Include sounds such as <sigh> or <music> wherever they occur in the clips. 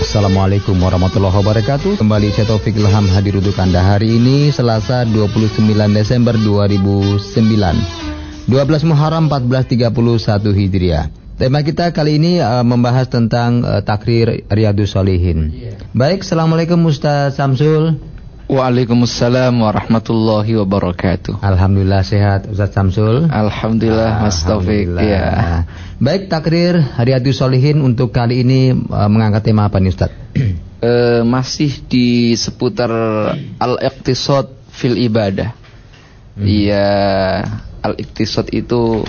Assalamualaikum warahmatullahi wabarakatuh. Kembali saya Taufik Ilham hadir untuk Anda hari ini Selasa 29 Desember 2009 12 Muharram 1431 Hijriah. Tema kita kali ini uh, membahas tentang uh, takrir Riyadus Solihin yeah. Baik, Assalamualaikum Ustaz Samsul Waalaikumsalam warahmatullahi wabarakatuh. Alhamdulillah sehat Ustaz Samsul. Alhamdulillah Mas Taufik. Ya. Baik takrir Riyadus Solihin untuk kali ini uh, mengangkat tema apa nih Ustaz? uh, <clears throat> masih di seputar al-iqtisad fil ibadah. Hmm. Iya, hmm. al-iqtisad itu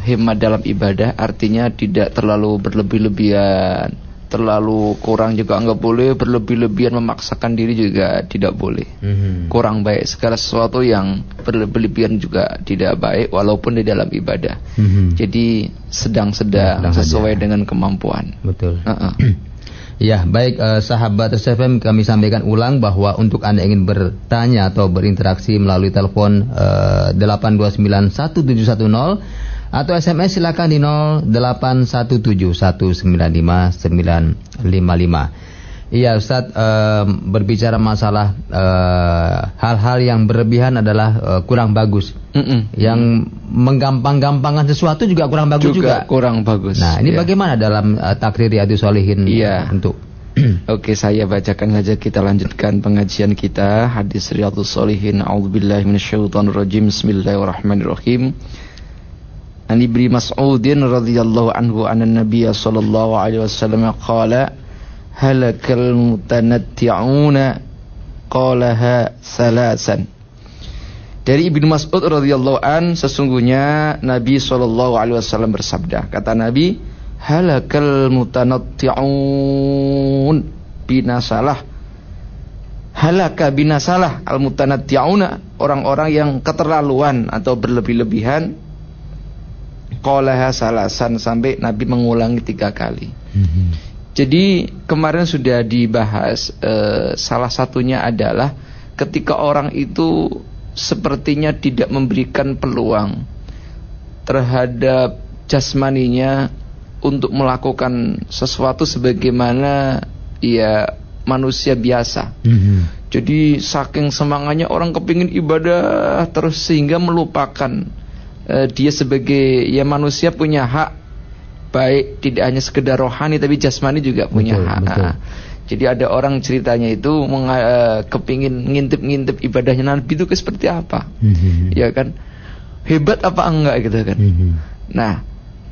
hemat dalam ibadah artinya tidak terlalu berlebih-lebihan terlalu kurang juga nggak boleh berlebih-lebihan memaksakan diri juga tidak boleh mm-hmm. kurang baik segala sesuatu yang berlebih-lebihan juga tidak baik walaupun di dalam ibadah mm-hmm. jadi sedang-sedang ya, sesuai aja. dengan kemampuan betul uh-uh. <clears throat> Ya, baik uh, sahabat SFM kami sampaikan ulang bahwa untuk Anda ingin bertanya atau berinteraksi melalui telepon uh, 82917110 atau SMS silakan di 0817195955. Iya Ustaz uh, berbicara masalah eh, hal-hal uh, yang berlebihan adalah uh, kurang bagus. Mm -mm. Yang menggampang-gampangkan sesuatu juga kurang bagus juga. juga. kurang bagus. Nah, ini yeah. bagaimana dalam uh, takrir Riyadhus Shalihin yeah. untuk <clears throat> Oke, saya bacakan saja kita lanjutkan pengajian kita hadis Riyadhus Shalihin. A'udzubillahi minasyaitonirrajim. Bismillahirrahmanirrahim. An Ibnu Mas'udin radhiyallahu anhu anna Nabiy sallallahu alaihi wasallam qala halakal mutanatti'una qalaha salasan Dari Ibnu Mas'ud radhiyallahu an sesungguhnya Nabi sallallahu alaihi wasallam bersabda kata Nabi halakal mutanatti'un binasalah. Halaka binasalah al mutanatti'una orang-orang yang keterlaluan atau berlebih-lebihan Qolaha salasan sampai Nabi mengulangi tiga kali. Mm-hmm. Jadi kemarin sudah dibahas eh, salah satunya adalah ketika orang itu sepertinya tidak memberikan peluang terhadap jasmaninya untuk melakukan sesuatu sebagaimana ya manusia biasa. Mm-hmm. Jadi saking semangatnya orang kepingin ibadah terus sehingga melupakan uh, dia sebagai ya manusia punya hak baik tidak hanya sekedar rohani tapi jasmani juga punya betul, hak. Betul. Jadi ada orang ceritanya itu menga, uh, kepingin ngintip-ngintip ibadahnya Nabi itu ke seperti apa, mm-hmm. ya kan? Hebat apa enggak gitu kan? Mm-hmm. Nah,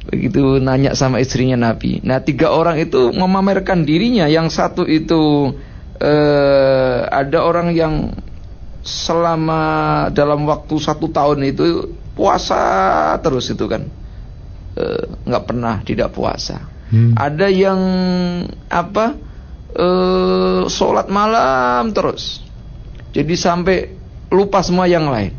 begitu nanya sama istrinya Nabi. Nah, tiga orang itu memamerkan dirinya. Yang satu itu uh, ada orang yang selama dalam waktu satu tahun itu puasa terus itu kan e, nggak e, pernah tidak puasa hmm. ada yang apa e, sholat malam terus jadi sampai lupa semua yang lain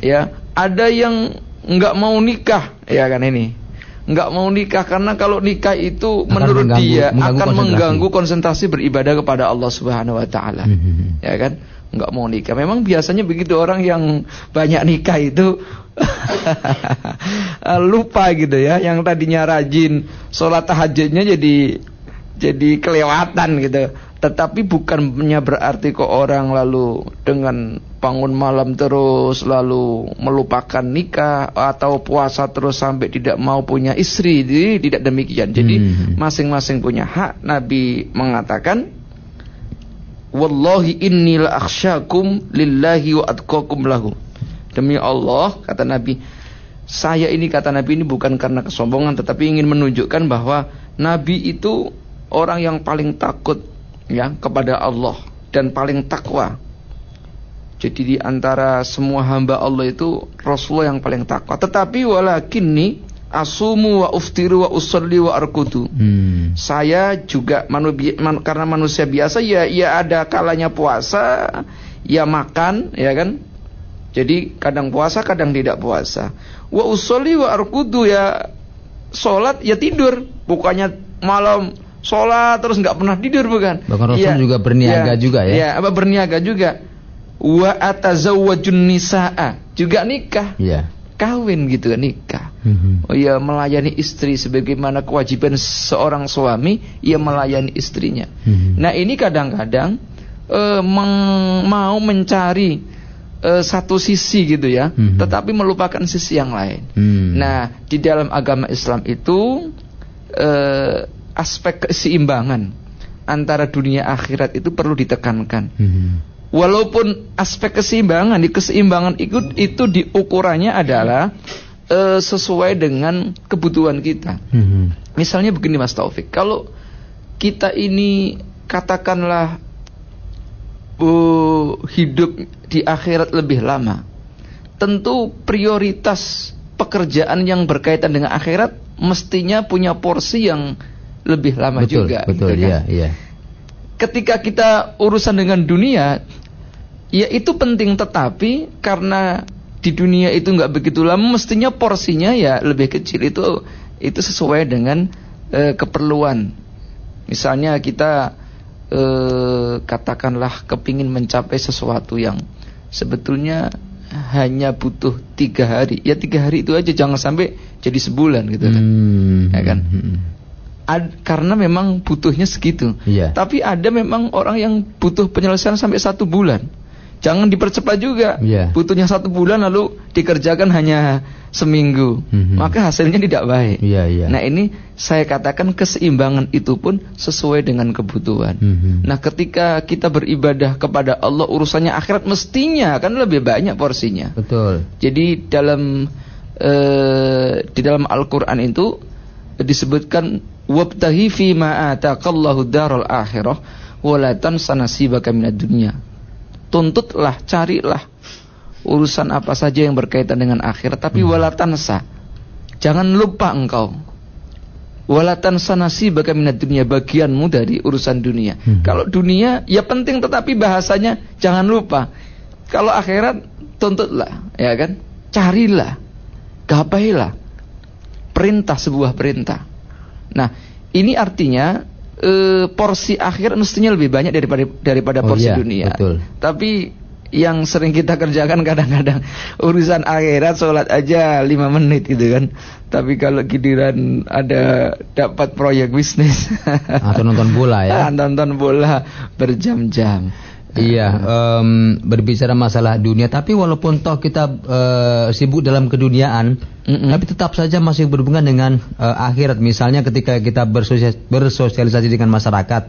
ya ada yang nggak mau nikah ya kan ini nggak mau nikah karena kalau nikah itu akan menurut mengganggu, dia mengganggu akan konsentrasi. mengganggu konsentrasi beribadah kepada Allah Subhanahu wa taala. Hmm. hmm, hmm. Ya kan? Nggak mau nikah. Memang biasanya begitu orang yang banyak nikah itu <laughs> lupa gitu ya. Yang tadinya rajin sholat tahajudnya jadi jadi kelewatan gitu. Tetapi bukannya berarti kok orang lalu dengan bangun malam terus lalu melupakan nikah atau puasa terus sampai tidak mau punya istri. Jadi tidak demikian. Jadi hmm. masing-masing punya hak. Nabi mengatakan Wallahi inni la akhsyakum lillahi wa atqakum lahu. Demi Allah, kata Nabi, saya ini kata Nabi ini bukan karena kesombongan tetapi ingin menunjukkan bahwa Nabi itu orang yang paling takut ya kepada Allah dan paling takwa. Jadi di antara semua hamba Allah itu Rasulullah yang paling takwa. Tetapi walakinni asumu wa uftiru wa usalli wa arkudu. Hmm. Saya juga manu, man, karena manusia biasa ya ya ada kalanya puasa, ya makan, ya kan? Jadi kadang puasa, kadang tidak puasa. Wa usalli wa arkudu ya salat ya tidur, bukannya malam sholat terus nggak pernah tidur bukan? Bahkan Rasul ya, juga berniaga ya, juga ya. Ya, apa berniaga juga. Wa atazawwajun nisaa, juga nikah. Iya kawin gitu nikah. Mhm. Oh ya melayani istri sebagaimana kewajiban seorang suami, ia melayani istrinya. Mhm. Nah ini kadang-kadang meng- mau mencari eh, satu sisi gitu ya, Mhm. tetapi melupakan sisi yang lain. Hmm. Nah di dalam agama Islam itu eh, aspek keseimbangan antara dunia akhirat itu perlu ditekankan. Mhm. Walaupun aspek keseimbangan di keseimbangan itu itu diukurannya adalah eh, sesuai dengan kebutuhan kita. Mhm. Misalnya begini Mas Taufik, kalau kita ini katakanlah uh, hidup di akhirat lebih lama, tentu prioritas pekerjaan yang berkaitan dengan akhirat mestinya punya porsi yang lebih lama betul, juga. Betul, gitu iya, kan. iya. Ketika kita urusan dengan dunia, ya itu penting tetapi karena di dunia itu nggak begitu lama, mestinya porsinya ya lebih kecil itu itu sesuai dengan eh, keperluan. Misalnya kita eh, katakanlah kepingin mencapai sesuatu yang sebetulnya hanya butuh tiga hari, ya tiga hari itu aja jangan sampai jadi sebulan gitu kan. Hmm. Ya kan? Mhm. Ad- karena memang butuhnya segitu. Iya. Tapi ada memang orang yang butuh penyelesaian sampai satu bulan. Jangan dipercepat juga. Iya. Butuhnya satu bulan lalu dikerjakan hanya seminggu. Mhm. Maka hasilnya tidak baik. Iya, iya. Nah ini saya katakan keseimbangan itu pun sesuai dengan kebutuhan. Mhm. Nah ketika kita beribadah kepada Allah urusannya akhirat mestinya kan lebih banyak porsinya. Betul. Jadi dalam eh, di dalam Al-Qur'an itu disebutkan wabtahi fi ma ataqallahu daral akhirah wa la tansa nasibaka minad dunya. Tuntutlah, carilah urusan apa saja yang berkaitan dengan akhirat tapi wala tansa. Jangan lupa engkau wala tansa nasibaka minad dunya bagianmu dari urusan dunia. Hmm. Kalau dunia ya penting tetapi bahasanya jangan lupa. Kalau akhirat tuntutlah, ya kan? Carilah, gapailah. Perintah sebuah perintah. Nah, ini artinya eh, porsi akhir mestinya lebih banyak daripada daripada Oh porsi iya, dunia. betul. Tapi yang sering kita kerjakan <laughs> kadang-kadang urusan akhirat sholat aja lima menit gitu kan. Tapi kalau giliran ada dapat proyek bisnis Atau nonton bola ya. <laughs> Ah, nonton bola berjam-jam. Iya, em, berbicara masalah dunia, tapi walaupun toh kita eh, sibuk dalam keduniaan, Mm-mm. tapi tetap saja masih berhubungan dengan eh, akhirat. Misalnya ketika kita bersosia- bersosialisasi dengan masyarakat,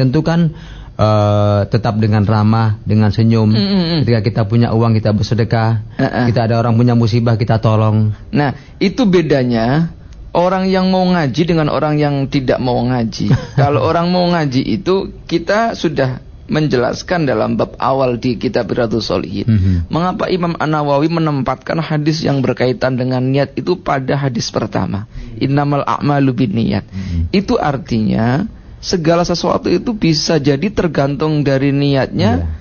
tentu kan eh, tetap dengan ramah, dengan senyum. Mm-mm. Ketika kita punya uang kita bersedekah, Uh-uh. kita ada orang punya musibah kita tolong. Nah, itu bedanya orang yang mau ngaji dengan orang yang tidak mau ngaji. <laughs> Kalau orang mau ngaji itu kita sudah menjelaskan dalam bab awal di kitab Riyadhus Shalihin. Mhm. Mengapa Imam An-Nawawi menempatkan hadis yang berkaitan dengan niat itu pada hadis pertama. Innamal a'malu binniyat. Mhm. Itu artinya segala sesuatu itu bisa jadi tergantung dari niatnya. Iya.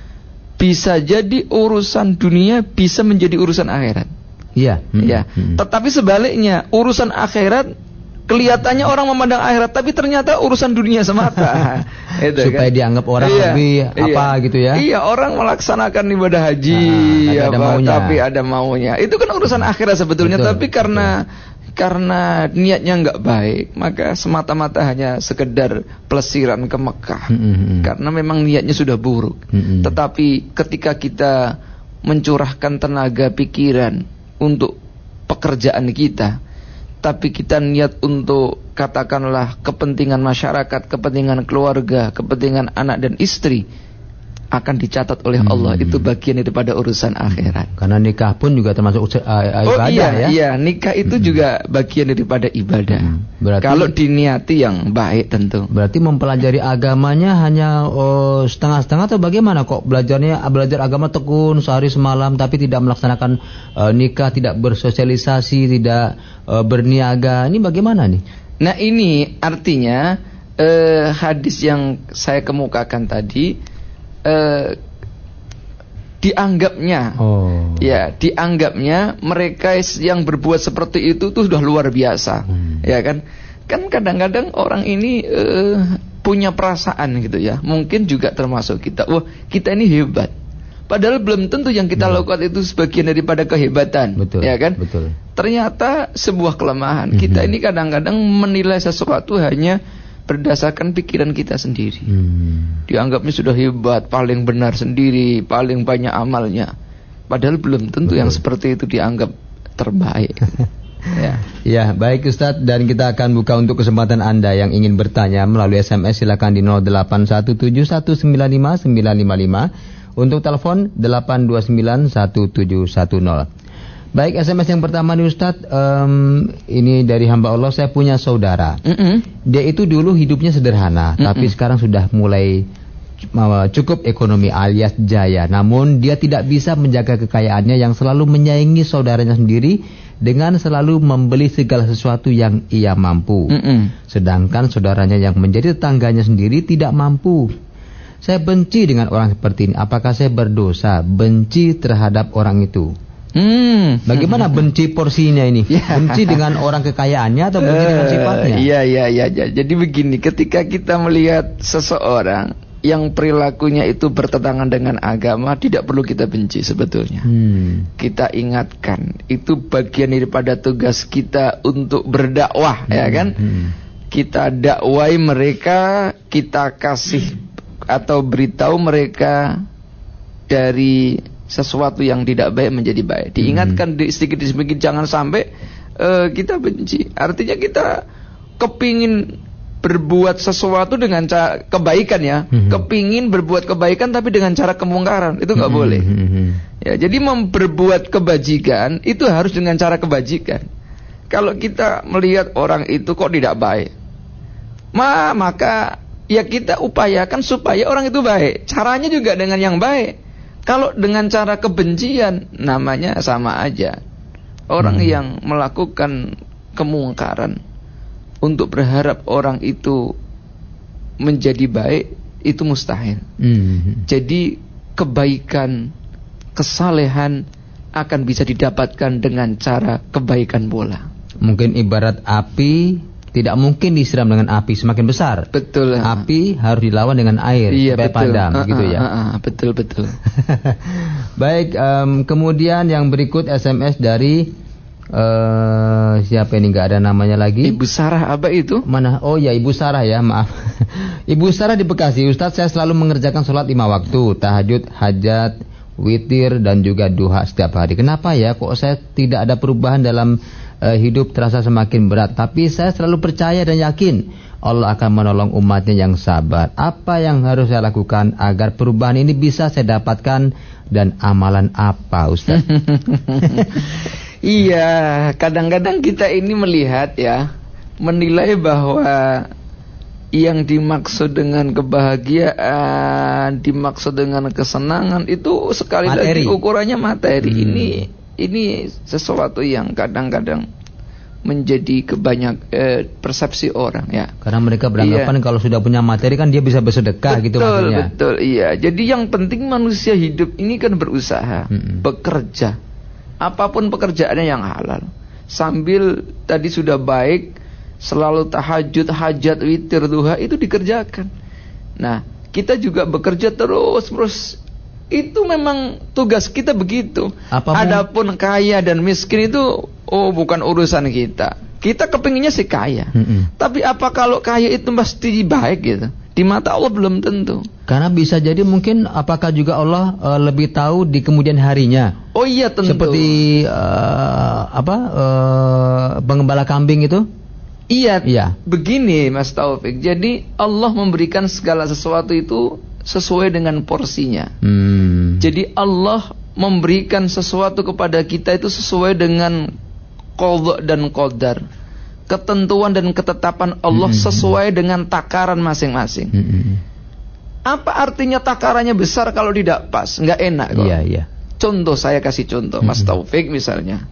Bisa jadi urusan dunia bisa menjadi urusan akhirat. Iya. mhm, Ya, mhm. tetapi sebaliknya urusan akhirat kelihatannya orang memandang akhirat tapi ternyata urusan dunia semata. <laughs> Itu Supaya dianggap orang lebih apa gitu ya. Iya, orang melaksanakan ibadah haji Ah, tapi ada apa, maunya. tapi ada maunya. Itu kan urusan akhirat sebetulnya, Betul, tapi karena karena niatnya nggak baik, maka semata-mata hanya sekedar pelesiran ke Mekah. Mhm, mhm. Karena memang niatnya sudah buruk. Mhm. Tetapi ketika kita mencurahkan tenaga pikiran untuk pekerjaan kita, tapi kita niat untuk katakanlah kepentingan masyarakat, kepentingan keluarga, kepentingan anak dan istri akan dicatat oleh Allah. Hmm. Itu bagian daripada urusan akhirat. Karena nikah pun juga termasuk uh, uh, Oh ibadah iya, ya. iya, nikah itu juga bagian daripada ibadah. Hmm. Berarti- Kalau diniati yang baik tentu. Berarti mempelajari agamanya hanya oh, setengah-setengah atau bagaimana kok belajarnya belajar agama tekun sehari semalam tapi tidak melaksanakan eh, nikah, tidak bersosialisasi, tidak eh, berniaga. Ini bagaimana nih? Nah ini artinya eh, hadis yang saya kemukakan tadi eh, dianggapnya Oh. ya dianggapnya mereka yang berbuat seperti itu tuh sudah luar biasa Hmm. ya kan kan kadang-kadang orang ini eh, punya perasaan gitu ya mungkin juga termasuk kita wah kita ini hebat Padahal belum tentu yang kita lakukan itu sebagian daripada kehebatan, Betul. ya kan? Betul. Ternyata sebuah kelemahan. Mhm. Kita ini kadang-kadang menilai sesuatu hanya berdasarkan pikiran kita sendiri. Hmm. Dianggapnya sudah hebat, paling benar sendiri, paling banyak amalnya. Padahal belum tentu Betul. yang seperti itu dianggap terbaik. <laughs> ya. Ya, baik Ustadz dan kita akan buka untuk kesempatan Anda yang ingin bertanya melalui SMS silakan di 0817195955 untuk telepon 8291710. Baik, SMS yang pertama nih Ustadz, em, ini dari hamba Allah, saya punya saudara. Mm-mm. Dia itu dulu hidupnya sederhana, Mm-mm. tapi sekarang sudah mulai cukup ekonomi alias jaya. Namun dia tidak bisa menjaga kekayaannya yang selalu menyaingi saudaranya sendiri dengan selalu membeli segala sesuatu yang ia mampu. Mm-mm. Sedangkan saudaranya yang menjadi tetangganya sendiri tidak mampu. Saya benci dengan orang seperti ini. Apakah saya berdosa? Benci terhadap orang itu. Hmm. Bagaimana benci porsinya ini? Ya. Benci dengan orang kekayaannya atau benci dengan Eh, sifatnya? Iya iya iya. Jadi begini, ketika kita melihat seseorang yang perilakunya itu bertentangan dengan agama, tidak perlu kita benci sebetulnya. Hmm. Kita ingatkan, itu bagian daripada tugas kita untuk berdakwah, ya kan? Hmm. Kita dakwai mereka, kita kasih atau beritahu mereka dari sesuatu yang tidak baik menjadi baik. Diingatkan di sedikit demi sedikit jangan sampai eh, kita benci. Artinya kita kepingin berbuat sesuatu dengan cara kebaikan ya, Mhm. kepingin berbuat kebaikan tapi dengan cara kemungkaran itu nggak Hmm, boleh. hmm, hmm. Ya, jadi memperbuat kebajikan itu harus dengan cara kebajikan. Kalau kita melihat orang itu kok tidak baik, ma maka ya kita upayakan supaya orang itu baik. Caranya juga dengan yang baik. Kalau dengan cara kebencian, namanya sama aja. Orang Hmm. yang melakukan kemungkaran untuk berharap orang itu menjadi baik itu mustahil. Hmm. Jadi kebaikan, kesalehan akan bisa didapatkan dengan cara kebaikan bola. Mungkin ibarat api tidak mungkin disiram dengan api semakin besar. Betul. Api harus dilawan dengan air iya, supaya betul. padam, Ah, gitu ah, ya. ah, ah, betul betul. <laughs> Baik, em, kemudian yang berikut SMS dari eh siapa ini nggak ada namanya lagi? Ibu Sarah apa itu? Mana? Oh ya Ibu Sarah ya, maaf. <laughs> Ibu Sarah di Bekasi, Ustadz saya selalu mengerjakan sholat lima waktu, tahajud, hajat, witir dan juga duha setiap hari. Kenapa ya? Kok saya tidak ada perubahan dalam eh, hidup terasa semakin berat? Tapi saya selalu percaya dan yakin Allah akan menolong umatnya yang sabar. Apa yang harus saya lakukan agar perubahan ini bisa saya dapatkan dan amalan apa, Ustadz? <laughs> Iya, kadang-kadang kita ini melihat ya, menilai bahwa yang dimaksud dengan kebahagiaan, dimaksud dengan kesenangan itu sekali Materi. lagi ukurannya materi. Hmm. Ini ini sesuatu yang kadang-kadang menjadi kebanyak eh, persepsi orang ya. Karena mereka beranggapan kalau sudah punya materi kan dia bisa bersedekah gitu betul, maksudnya. betul, iya. Jadi yang penting manusia hidup ini kan berusaha, Mm-mm. bekerja. Apa pun pekerjaannya yang halal. Sambil tadi sudah baik, selalu tahajud, hajat, witir, duha itu dikerjakan. Nah, kita juga bekerja terus terus. Itu memang tugas kita begitu. Apa Adapun kaya dan miskin itu oh bukan urusan kita. Kita kepinginnya sih kaya. Mm-mm. Tapi apa kalau kaya itu pasti baik gitu? Di mata Allah belum tentu. Karena bisa jadi mungkin apakah juga Allah eh, lebih tahu di kemudian harinya. Oh iya tentu. Seperti eh, apa eh, pengembala kambing itu? iya. Iya. Begini Mas Taufik. Jadi Allah memberikan segala sesuatu itu sesuai dengan porsinya. Hmm. Jadi Allah memberikan sesuatu kepada kita itu sesuai dengan qadha dan qadar. Ketentuan dan ketetapan Allah Hmm. sesuai dengan takaran masing-masing. Mm-mm. Apa artinya takarannya besar kalau tidak pas? Nggak enak kok. Iya iya. Contoh saya kasih contoh Mas Mhm. Taufik misalnya.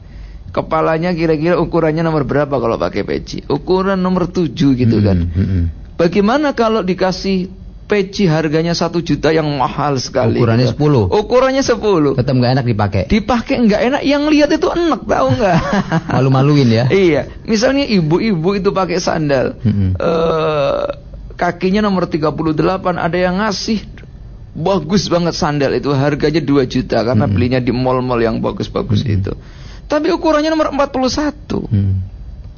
Kepalanya kira-kira ukurannya nomor berapa kalau pakai peci? Ukuran nomor 7 gitu kan. Mm-mm, mm-mm. Bagaimana kalau dikasih peci harganya satu juta yang mahal sekali? Ukurannya gitu? 10. Ukurannya 10. Tetap nggak enak dipakai. Dipakai nggak enak, yang lihat itu enak tahu nggak? <laughs> Malu-maluin ya. iya, misalnya ibu-ibu itu pakai sandal. Mm-mm. eh kakinya nomor 38 ada yang ngasih bagus banget sandal itu harganya 2 juta karena Hmm. belinya di mall-mall yang bagus-bagus itu. Tapi ukurannya nomor 41. Hmm.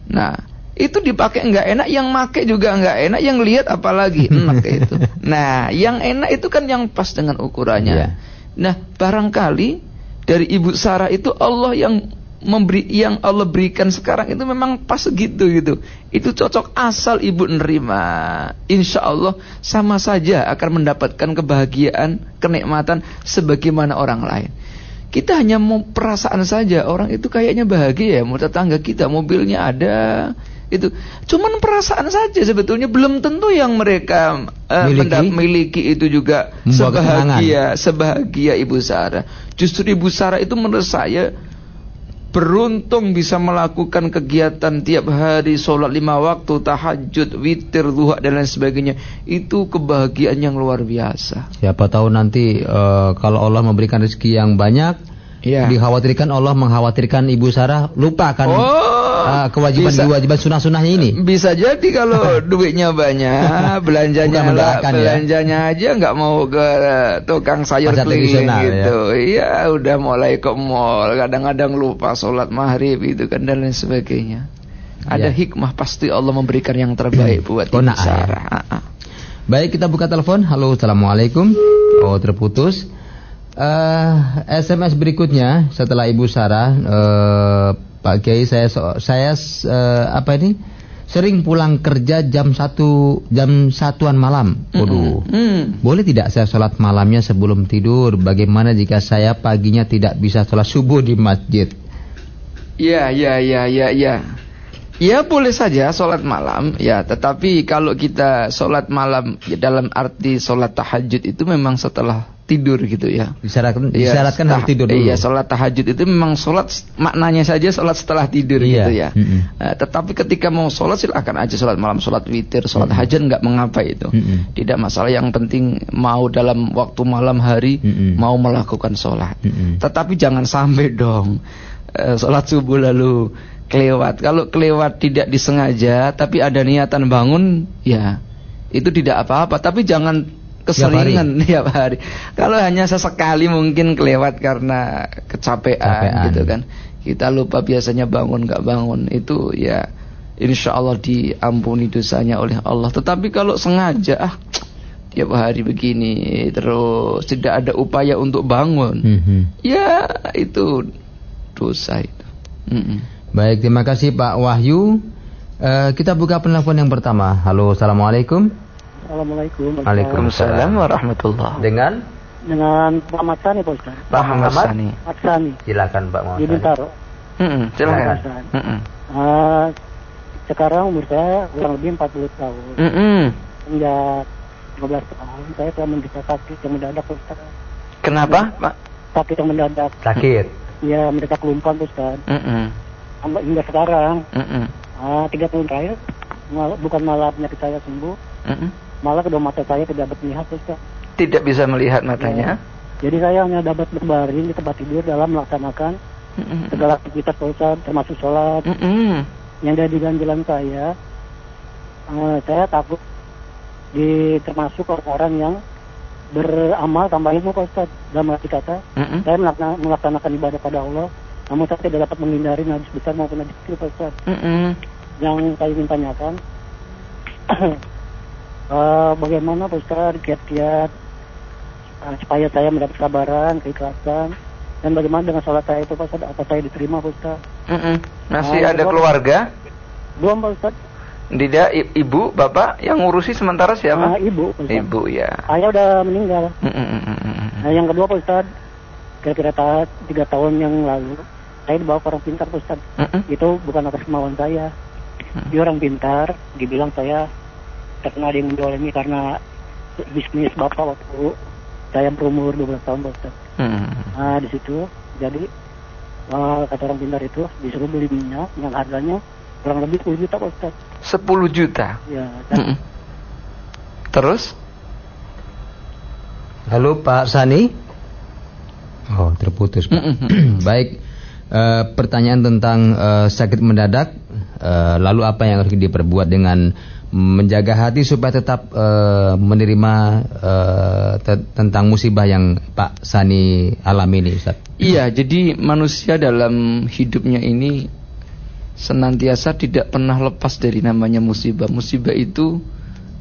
Nah, itu dipakai nggak enak, yang make juga nggak enak, yang lihat apalagi <laughs> enak itu. Nah, yang enak itu kan yang pas dengan ukurannya. Iya. Nah, barangkali dari Ibu Sarah itu Allah yang memberi yang Allah berikan sekarang itu memang pas gitu gitu. Itu cocok asal ibu nerima. Insya Allah sama saja akan mendapatkan kebahagiaan, kenikmatan sebagaimana orang lain. Kita hanya mau perasaan saja orang itu kayaknya bahagia ya, mau tetangga kita mobilnya ada itu. Cuman perasaan saja sebetulnya belum tentu yang mereka eh, Miliki. itu juga sebahagia sebahagia Ibu Sarah. Justru Ibu Sarah itu menurut saya beruntung bisa melakukan kegiatan tiap hari sholat lima waktu, tahajud, witir, duha dan lain sebagainya. Itu kebahagiaan yang luar biasa. Siapa tahu nanti eh, kalau Allah memberikan rezeki yang banyak, Iya. dikhawatirkan Allah mengkhawatirkan Ibu Sarah lupa kan Oh, eh, kewajiban bisa. kewajiban sunah-sunahnya ini. Bisa jadi kalau <laughs> duitnya banyak, belanjanya lah, ya. belanjanya aja nggak mau ke tukang sayur Pasar keliling ya. gitu. Iya, udah mulai ke mall, kadang-kadang lupa sholat maghrib itu kan dan lain sebagainya. Ada Iya. hikmah pasti Allah memberikan yang terbaik buat Ibu ya. Sarah. Ah, ah. Baik, kita buka telepon. Halo, assalamualaikum. Oh, terputus. Eh, SMS berikutnya setelah Ibu Sarah, eh, Pak Kiai, saya saya eh, apa ini? Sering pulang kerja jam satu jam satuan malam. Waduh. Hmm. Boleh tidak saya sholat malamnya sebelum tidur? Bagaimana jika saya paginya tidak bisa sholat subuh di masjid? Ya, ya, ya, ya, ya. Ya boleh saja sholat malam ya, tetapi kalau kita sholat malam ya, dalam arti sholat tahajud itu memang setelah tidur gitu ya. Disyaratkan, disyaratkan harus tidur dulu. Iya, sholat tahajud itu memang sholat maknanya saja sholat setelah tidur Iya, gitu ya. mm-mm. Eh, tetapi ketika mau sholat silakan aja sholat malam, sholat witir, sholat hajat nggak mengapa itu. Mm-mm. Tidak masalah. Yang penting mau dalam waktu malam hari Mm-mm. mau melakukan sholat. Mm-mm. Tetapi jangan sampai dong eh, sholat subuh lalu kelewat. Kalau kelewat tidak disengaja, tapi ada niatan bangun, ya itu tidak apa-apa. Tapi jangan keseringan tiap hari. Kalau hanya sesekali mungkin kelewat karena kecapean, Capean. gitu kan. Kita lupa biasanya bangun nggak bangun itu ya insya Allah diampuni dosanya oleh Allah. Tetapi kalau sengaja ah tiap hari begini terus tidak ada upaya untuk bangun, Mhm. ya itu dosa itu. Mm-mm. Baik, terima kasih Pak Wahyu. Eh, kita buka penelpon yang pertama. Halo, assalamualaikum. Assalamualaikum. Waalaikumsalam warahmatullah. Dengan Dengan Muhammad Sani Pak Ustaz. Pak Muhammad. Sani. Aksani Silakan Pak di Muhammad. Bintaro. Mm-mm, silakan. Mm-mm. Ah, sekarang umur saya kurang lebih 40 tahun. Mm-mm. Sejak 15 tahun saya telah menderita sakit yang mendadak Pak Ustaz. Kenapa, Pak? Sakit yang mendadak. Sakit. Ya mendadak kelumpuhan Pak Ustaz. Mm-mm. Sampai hingga sekarang Mm-mm. ah, tiga tahun terakhir mal- bukan malah penyakit saya sembuh, Mm-mm. Malah kedua mata saya tidak dapat melihat Ustaz. Tidak bisa melihat matanya. Jadi saya hanya dapat berbaring di tempat tidur dalam melaksanakan Mm-mm. segala aktivitas Ustaz, termasuk sholat, Mm-mm. yang dari ganjilan saya, eh, saya takut di termasuk orang-orang yang beramal tanpa ilmu Ustaz. Dalam arti kata, Mm-mm. saya melaksanakan, melaksanakan ibadah pada Allah, namun saya tidak dapat menghindari najis besar maupun najis kecil Ustaz. Mm-mm. Yang saya ingin tanyakan, <clears throat> eh, bagaimana Pak Ustaz kiat-kiat eh, supaya saya mendapat kesabaran, keikhlasan, dan bagaimana dengan sholat saya itu Pak Ustaz, apa saya diterima Pak Ustaz? Mm-mm. Masih Ah, ada keluarga? Belum Pak Ustaz, Tidak, ibu, bapak yang ngurusi sementara siapa? ibu Pak Ustaz. Ibu ya. Ayah udah meninggal. Mm-mm. Nah, yang kedua Pak Ustad, kira-kira tiga tahun yang lalu, saya dibawa ke orang pintar Pak Ustad. Mm-mm. Itu bukan atas kemauan saya. Dia orang pintar, dibilang saya terkena dia yang mendolimi karena bisnis bapak waktu saya berumur 12 tahun Pak Ustad. Mm-mm. Nah, di situ, jadi eh, kata orang pintar itu disuruh beli minyak yang harganya kurang lebih 10 juta Pak Ustad. 10 juta. Ya, dan Mm-mm. Terus? Halo Pak Sani. Oh, terputus Pak. Mm-mm. <clears throat> Baik. eh, pertanyaan tentang eh, sakit mendadak Eh, lalu apa yang harus diperbuat dengan menjaga hati supaya tetap uh, menerima uh, te tentang musibah yang Pak Sani alami ini Ustaz. Iya, jadi manusia dalam hidupnya ini senantiasa tidak pernah lepas dari namanya musibah. Musibah itu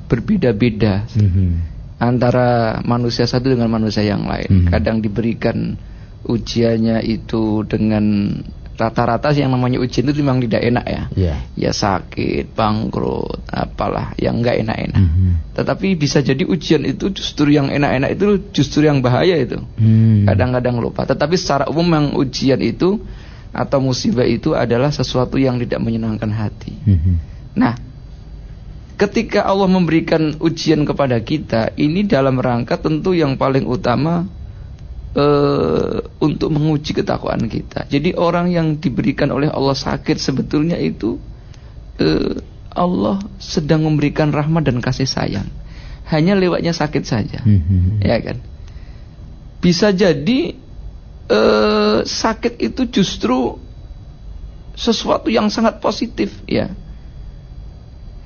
berbeda-beda mm -hmm. antara manusia satu dengan manusia yang lain. Mm -hmm. Kadang diberikan ujiannya itu dengan rata-rata yang namanya ujian itu memang tidak enak ya. Yeah. Ya sakit, bangkrut, apalah yang enggak enak-enak. Mm -hmm. Tetapi bisa jadi ujian itu justru yang enak-enak itu justru yang bahaya itu. Hmm. Kadang-kadang mm. lupa. Tetapi secara umum yang ujian itu atau musibah itu adalah sesuatu yang tidak menyenangkan hati. Mm -hmm. Nah, ketika Allah memberikan ujian kepada kita, ini dalam rangka tentu yang paling utama uh, untuk menguji ketakwaan kita. Jadi orang yang diberikan oleh Allah sakit sebetulnya itu uh, Allah sedang memberikan rahmat dan kasih sayang. Hanya lewatnya sakit saja, mm-hmm. ya kan? Bisa jadi uh, sakit itu justru sesuatu yang sangat positif, ya.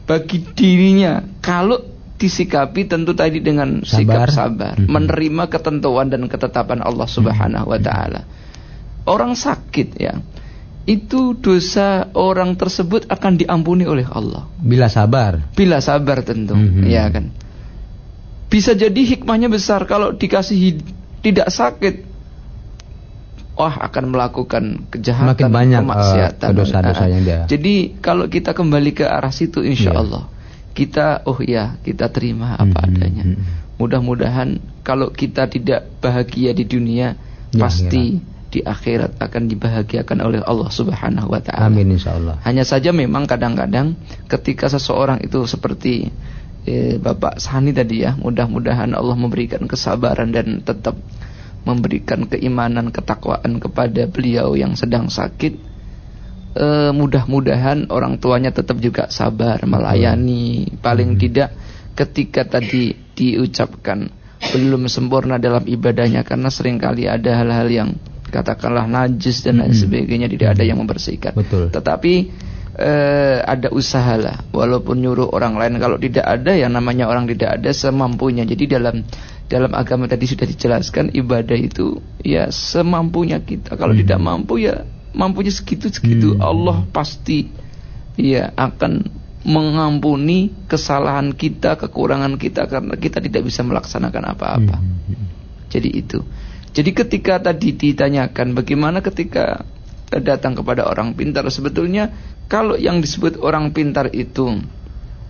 Bagi dirinya, kalau disikapi tentu tadi dengan sabar. sikap sabar, hmm. menerima ketentuan dan ketetapan Allah Subhanahu wa taala. Orang sakit ya, itu dosa orang tersebut akan diampuni oleh Allah. Bila sabar. Bila sabar tentu, hmm. ya kan. Bisa jadi hikmahnya besar kalau dikasih tidak sakit. Wah akan melakukan kejahatan, Makin banyak kemaksiatan. Uh, dosa-dosa yang dia. Jadi kalau kita kembali ke arah situ, insya yeah. Allah kita oh ya kita terima apa hmm, adanya. Hmm, hmm. Mudah-mudahan kalau kita tidak bahagia di dunia ya, pasti ya. di akhirat akan dibahagiakan oleh Allah Subhanahu wa taala. Amin insyaallah. Hanya saja memang kadang-kadang ketika seseorang itu seperti eh, Bapak Sani tadi ya, mudah-mudahan Allah memberikan kesabaran dan tetap memberikan keimanan ketakwaan kepada beliau yang sedang sakit uh, mudah-mudahan orang tuanya tetap juga sabar melayani. Paling hmm. tidak ketika tadi diucapkan belum sempurna dalam ibadahnya karena sering kali ada hal-hal yang katakanlah najis dan lain hmm. sebagainya tidak ada yang membersihkan. Betul. Tetapi uh, ada usaha lah walaupun nyuruh orang lain kalau tidak ada yang namanya orang tidak ada semampunya. Jadi dalam dalam agama tadi sudah dijelaskan ibadah itu ya semampunya kita. Kalau hmm. tidak mampu ya mampunya segitu-segitu hmm. Allah pasti ya akan mengampuni kesalahan kita, kekurangan kita karena kita tidak bisa melaksanakan apa-apa. Hmm. Jadi itu. Jadi ketika tadi ditanyakan bagaimana ketika datang kepada orang pintar sebetulnya kalau yang disebut orang pintar itu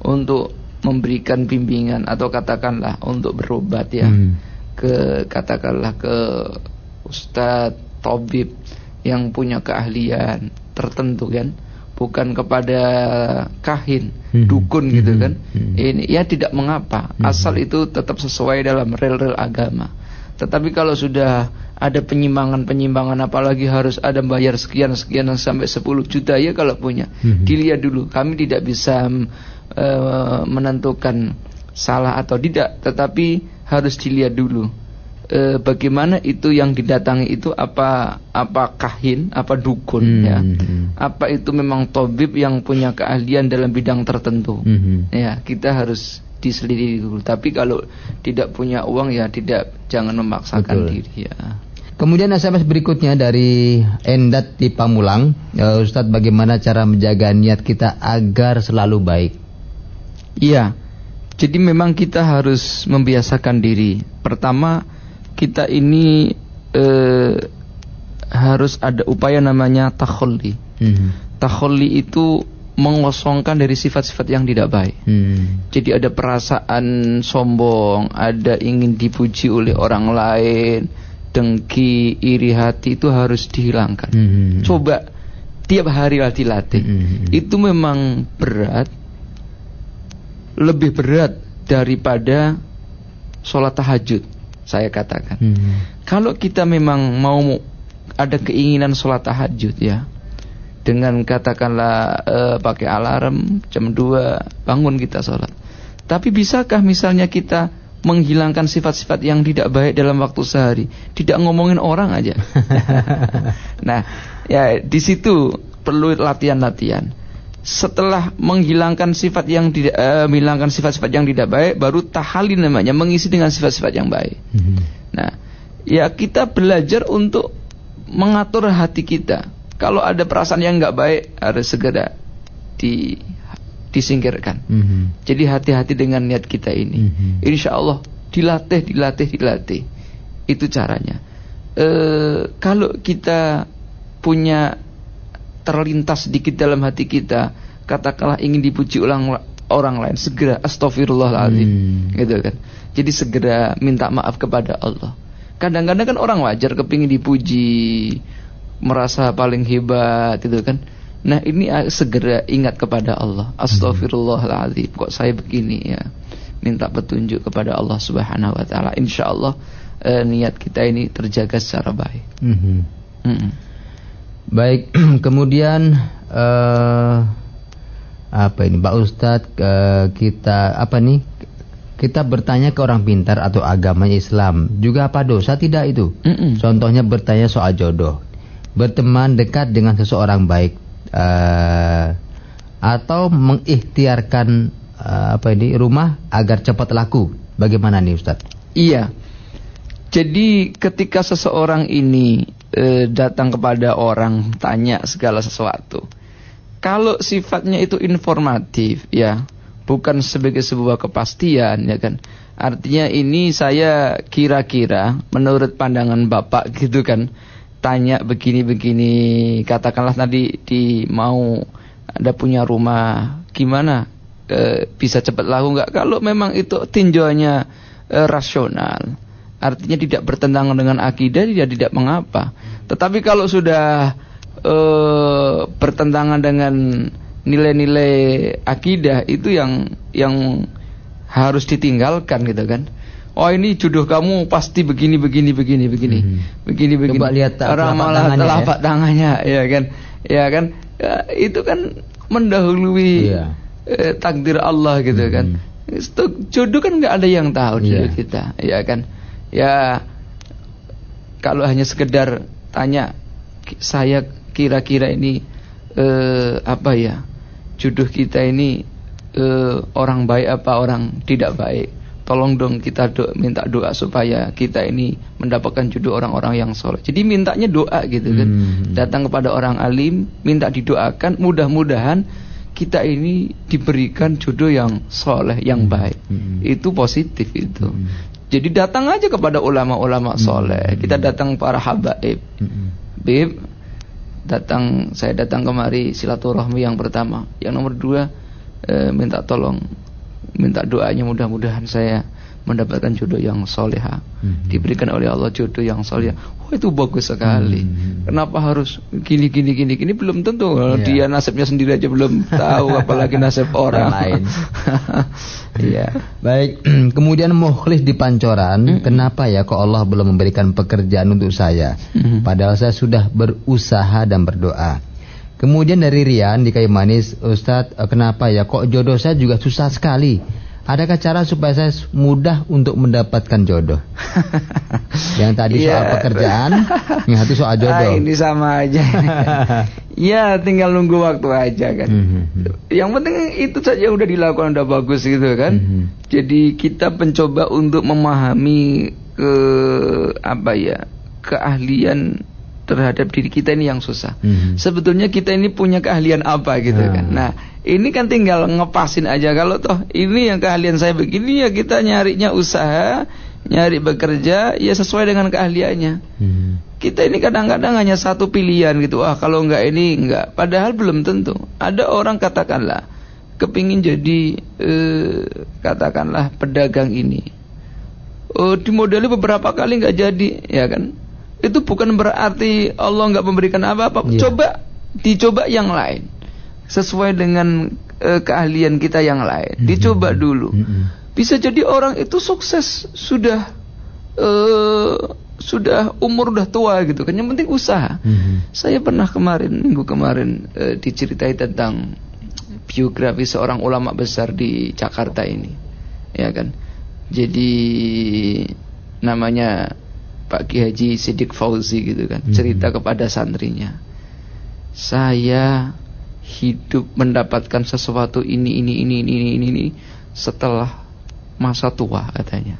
untuk memberikan bimbingan atau katakanlah untuk berobat ya hmm. ke katakanlah ke ustadz tabib yang punya keahlian tertentu kan bukan kepada kahin hmm. dukun hmm. gitu kan hmm. ini ya tidak mengapa hmm. asal itu tetap sesuai dalam rel-rel agama tetapi kalau sudah ada penyimpangan-penyimpangan apalagi harus ada bayar sekian sekian sampai 10 juta ya kalau punya hmm. dilihat dulu kami tidak bisa uh, menentukan salah atau tidak tetapi harus dilihat dulu e, bagaimana itu yang didatangi itu apa apa kahin, apa dukun hmm. ya. Apa itu memang tabib yang punya keahlian dalam bidang tertentu. Hmm. Ya, kita harus diselidiki dulu. Tapi kalau tidak punya uang ya tidak jangan memaksakan Betul. diri ya. Kemudian SMS berikutnya dari Endat di Pamulang, ya, Ustadz bagaimana cara menjaga niat kita agar selalu baik? Iya, jadi memang kita harus membiasakan diri. Pertama kita ini eh, harus ada upaya namanya takholli. Hmm. Takholli itu mengosongkan dari sifat-sifat yang tidak baik. Hmm. Jadi ada perasaan sombong, ada ingin dipuji oleh orang lain, dengki, iri hati itu harus dihilangkan. Hmm. Coba tiap hari dilatih. Hmm. Itu memang berat, lebih berat daripada sholat tahajud saya katakan. Hmm. Kalau kita memang mau ada keinginan sholat tahajud ya, dengan katakanlah uh, pakai alarm jam 2 bangun kita sholat. Tapi bisakah misalnya kita menghilangkan sifat-sifat yang tidak baik dalam waktu sehari, tidak ngomongin orang aja. <laughs> nah, ya di situ perlu latihan-latihan. Setelah menghilangkan sifat yang tidak uh, menghilangkan sifat-sifat yang tidak baik baru tahali namanya mengisi dengan sifat-sifat yang baik. Mm-hmm. Nah, ya kita belajar untuk mengatur hati kita. Kalau ada perasaan yang nggak baik harus segera di disingkirkan. Mm-hmm. Jadi hati-hati dengan niat kita ini. Mm-hmm. Insya Allah dilatih, dilatih, dilatih. Itu caranya. E, kalau kita punya terlintas sedikit dalam hati kita, katakanlah ingin dipuji ulang orang lain, segera astagfirullahaladzim, hmm. gitu kan. Jadi segera minta maaf kepada Allah. Kadang-kadang kan orang wajar kepingin dipuji, merasa paling hebat, gitu kan. Nah ini segera ingat kepada Allah, astagfirullahaladzim, kok saya begini ya. Minta petunjuk kepada Allah Subhanahu Wa Taala. Insya Allah eh, niat kita ini terjaga secara baik. Mm -hmm. Mm -hmm. Baik, <clears throat> kemudian uh, apa ini, Pak Ustadz uh, kita apa nih? Kita bertanya ke orang pintar atau agama Islam juga apa dosa tidak itu? Mm -mm. Contohnya bertanya soal jodoh, berteman dekat dengan seseorang baik uh, atau mengikhtiarkan uh, apa ini rumah agar cepat laku. Bagaimana nih Ustadz? Iya. Jadi ketika seseorang ini e, datang kepada orang tanya segala sesuatu. Kalau sifatnya itu informatif ya, bukan sebagai sebuah kepastian ya kan. Artinya ini saya kira-kira menurut pandangan Bapak <laughs> gitu kan. Tanya begini-begini, katakanlah tadi di mau ada punya rumah, gimana e, bisa cepat laku nggak? Kalau memang itu tinjauannya e, rasional artinya tidak bertentangan dengan akidah dia tidak mengapa. Tetapi kalau sudah e, bertentangan dengan nilai-nilai akidah itu yang yang harus ditinggalkan gitu kan. Oh ini jodoh kamu pasti begini begini begini begini hmm. begini begini. Coba lihat ramalan telapak ya. tangannya ya kan ya kan ya, itu kan mendahului iya. eh, takdir Allah gitu kan. hmm. kan. Jodoh kan nggak ada yang tahu jodoh yeah. kita ya kan ya kalau hanya sekedar tanya saya kira-kira ini eh, apa ya jodoh kita ini eh, orang baik apa orang tidak baik tolong dong kita do, minta doa supaya kita ini mendapatkan jodoh orang-orang yang soleh. Jadi mintanya doa gitu kan. Hmm. Datang kepada orang alim, minta didoakan, mudah-mudahan kita ini diberikan jodoh yang soleh, yang hmm. baik. Hmm. Itu positif itu. Hmm. Jadi datang aja kepada ulama-ulama hmm. soleh. Kita datang para habaib. Hmm. Bib, datang saya datang kemari silaturahmi yang pertama. Yang nomor dua e, minta tolong, minta doanya mudah-mudahan saya mendapatkan jodoh yang soleha. Hmm. Diberikan oleh Allah jodoh yang soleha itu bagus sekali. Hmm. Kenapa harus gini gini gini gini belum tentu yeah. dia nasibnya sendiri aja belum tahu <laughs> apalagi nasib orang lain. <laughs> Iya. Baik, <clears throat> kemudian mukhlis di Pancoran, -hmm. kenapa ya kok Allah belum memberikan pekerjaan untuk saya? -hmm. Padahal saya sudah berusaha dan berdoa. Kemudian dari Rian di Kayu Manis, Ustadz, kenapa ya kok jodoh saya juga susah sekali? Adakah cara supaya saya mudah untuk mendapatkan jodoh? <laughs> yang tadi soal yeah. pekerjaan, yang satu soal jodoh. Ah, ini sama aja. <laughs> ya, tinggal nunggu waktu aja kan. Mm -hmm. Yang penting itu saja udah dilakukan udah bagus gitu kan. Mm -hmm. Jadi kita mencoba untuk memahami ke apa ya keahlian terhadap diri kita ini yang susah. Hmm. Sebetulnya kita ini punya keahlian apa gitu hmm. kan. Nah, ini kan tinggal ngepasin aja kalau toh ini yang keahlian saya begini ya kita nyarinya usaha, nyari bekerja ya sesuai dengan keahliannya. Hmm. Kita ini kadang-kadang hanya satu pilihan gitu. Ah, kalau enggak ini enggak. Padahal belum tentu. Ada orang katakanlah kepingin jadi eh, katakanlah pedagang ini. Oh, dimodali beberapa kali enggak jadi, ya kan? Itu bukan berarti Allah nggak memberikan apa-apa. Yeah. Coba dicoba yang lain sesuai dengan uh, keahlian kita yang lain. Mm -hmm. Dicoba dulu. Mm -hmm. Bisa jadi orang itu sukses sudah uh, sudah umur udah tua gitu kan. Yang penting usaha. Mm -hmm. Saya pernah kemarin minggu kemarin uh, diceritai tentang biografi seorang ulama besar di Jakarta ini. Ya kan. Jadi namanya Pak Ki Haji Sidik Fauzi gitu kan, hmm. cerita kepada santrinya. Saya hidup mendapatkan sesuatu ini ini ini ini ini ini setelah masa tua katanya.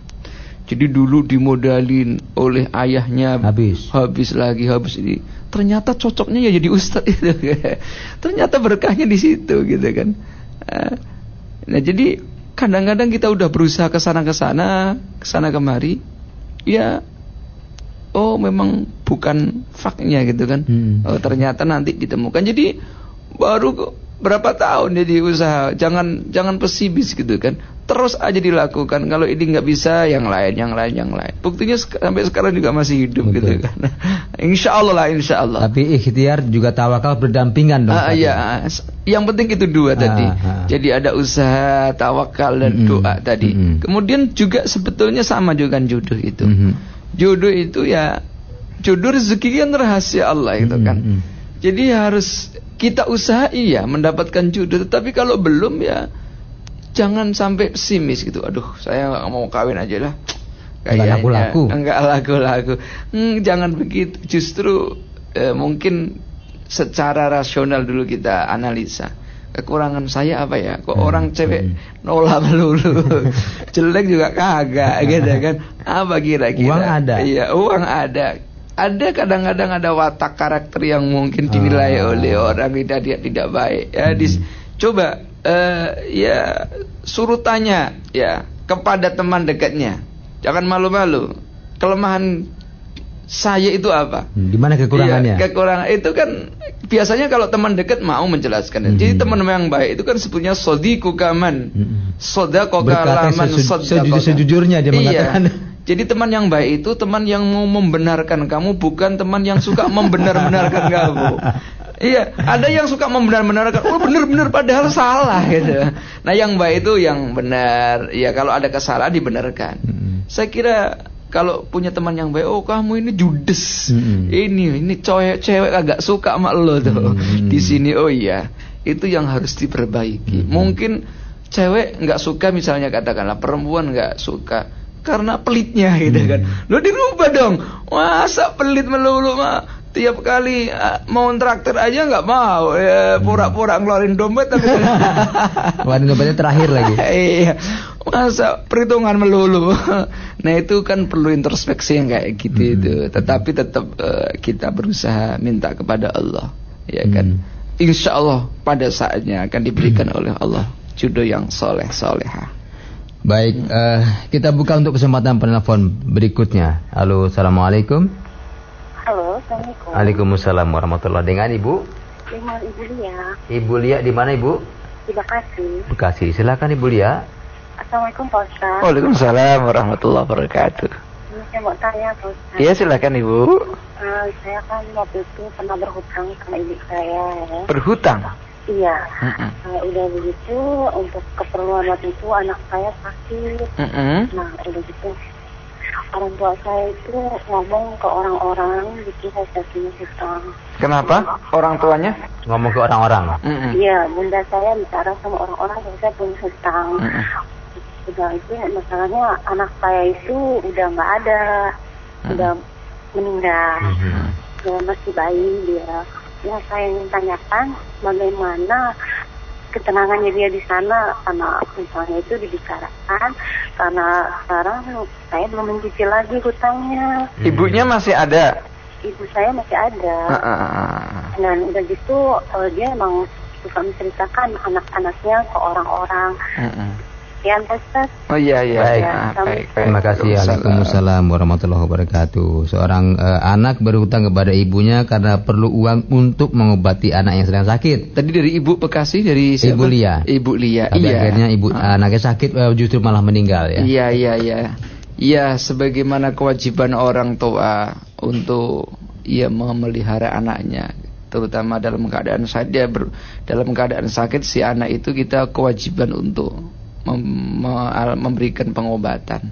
Jadi dulu dimodalin oleh ayahnya habis habis lagi habis ini. Ternyata cocoknya ya jadi ustadz itu. <laughs> Ternyata berkahnya di situ gitu kan. Eh, nah jadi kadang-kadang kita udah berusaha ke sana ke sana, ke sana kemari, ya oh memang bukan faknya gitu kan. Hmm. Oh ternyata nanti ditemukan. Jadi baru berapa tahun jadi usaha. Jangan jangan pesimis gitu kan. Terus aja dilakukan. Kalau ini nggak bisa, yang lain, yang lain, yang lain. Buktinya sampai sekarang juga masih hidup Betul. gitu kan. <laughs> insya Allah lah, insya Allah. tapi ikhtiar juga tawakal berdampingan dong Ah, iya, yang penting itu dua tadi. ah. Jadi ada usaha, tawakal dan Mm-mm. doa tadi. Mm-mm. Kemudian juga sebetulnya sama juga kan jodoh itu. Mhm. Jodoh itu ya jodoh rezeki kan rahasia Allah itu kan. Mhm. Jadi harus kita usaha iya mendapatkan jodoh, tetapi kalau belum ya jangan sampai pesimis gitu. Aduh, saya nggak mau kawin aja lah. Nggak laku-laku. Enggak laku-laku. Hmm, jangan begitu. Justru eh, mungkin secara rasional dulu kita analisa. Kekurangan saya apa ya? Kok Hmm, orang cewek hmm. nolak melulu. <laughs> Jelek juga kagak gitu kan. Apa kira-kira? Uang ada. Iya, uang ada. Ada kadang-kadang ada watak karakter yang mungkin dinilai Ah. oleh orang tidak tidak, tidak baik. Ya, Hmm. dis- coba eh, ya suruh tanya ya kepada teman dekatnya. Jangan malu-malu. Kelemahan saya itu apa? Hmm, di mana kekurangannya Iya, kekurangan itu kan biasanya kalau teman dekat mau menjelaskan. Hmm. Jadi teman yang baik itu kan sebetulnya sodiku kaman. Sodako. sejujur- sejujurnya dia mengatakan. Iya. Jadi teman yang baik itu teman yang mau membenarkan kamu bukan teman yang suka membenar-benarkan <laughs> kamu. Iya, ada yang suka membenar-benarkan, oh benar-benar padahal salah gitu. Nah, yang baik itu yang benar. Ya kalau ada kesalahan dibenarkan. Mhm. Saya kira kalau punya teman yang baik, oh kamu ini judes, Mm-mm. ini ini cewek cewek agak suka sama lo tuh Mm-mm. di sini. Oh iya, itu yang harus diperbaiki. Mm-mm. Mungkin cewek nggak suka misalnya katakanlah perempuan nggak suka karena pelitnya gitu Mm. kan. Lo dirubah dong. Masa pelit melulu mah tiap kali ah, mau traktir aja nggak mau ya pura-pura ngeluarin dompet tapi <laughs> Waduh, dompetnya terakhir lagi. <laughs> iya masa perhitungan melulu <laughs> nah itu kan perlu introspeksi yang kayak gitu Hmm. itu tetapi tetap eh, kita berusaha minta kepada Allah ya kan Hmm. insya Allah pada saatnya akan diberikan oleh Allah jodoh yang soleh soleha Baik, eh, kita buka untuk kesempatan penelpon berikutnya. Halo, assalamualaikum. Halo, Assalamualaikum. Waalaikumsalam warahmatullahi Dengan Ibu, Dengan Ibu Lia, Ibu Lia di mana Ibu? di Bekasi. Bekasi. Silakan Ibu Lia. Assalamualaikum Pak Ustaz. Waalaikumsalam warahmatullahi wabarakatuh Ini saya mau tanya Pak Ustaz. Iya silakan ibu Eh, saya kan waktu itu pernah berhutang sama ibu saya ya. berhutang Iya. Mm-mm. Eh, udah begitu untuk keperluan waktu itu anak saya sakit. Mm-mm. Nah, udah gitu orang tua saya itu ngomong ke orang-orang gitu saya punya hutang. kenapa orang tuanya Ngomong ke orang-orang. Iya, bunda saya bicara sama orang-orang yang saya punya hutang. Mm-mm. udah itu masalahnya anak saya itu udah nggak ada udah meninggal Mhm. dia masih bayi dia yang saya ingin tanyakan bagaimana ketenangannya dia di sana karena misalnya itu dibicarakan karena sekarang saya belum mencicil lagi hutangnya. Ibunya masih ada? Ibu saya masih ada. Ah, dan udah gitu eh, dia emang suka menceritakan anak-anaknya ke orang-orang. Mm-mm. Ya Ustaz oh iya iya Baik. Ah, baik, baik. Terima kasih. Waalaikumsalam. Waalaikumsalam warahmatullahi wabarakatuh. Seorang eh, anak berhutang kepada ibunya karena perlu uang untuk mengobati anak yang sedang sakit. Tadi dari Ibu Bekasi dari siapa? Ibu Lia. Ibu Lia. Tapi iya. akhirnya ibu anaknya sakit eh, justru malah meninggal ya. Iya iya iya. Iya sebagaimana kewajiban orang tua untuk ia memelihara anaknya terutama dalam keadaan sakit dia ber- dalam keadaan sakit si anak itu kita kewajiban untuk mem- me- memberikan pengobatan.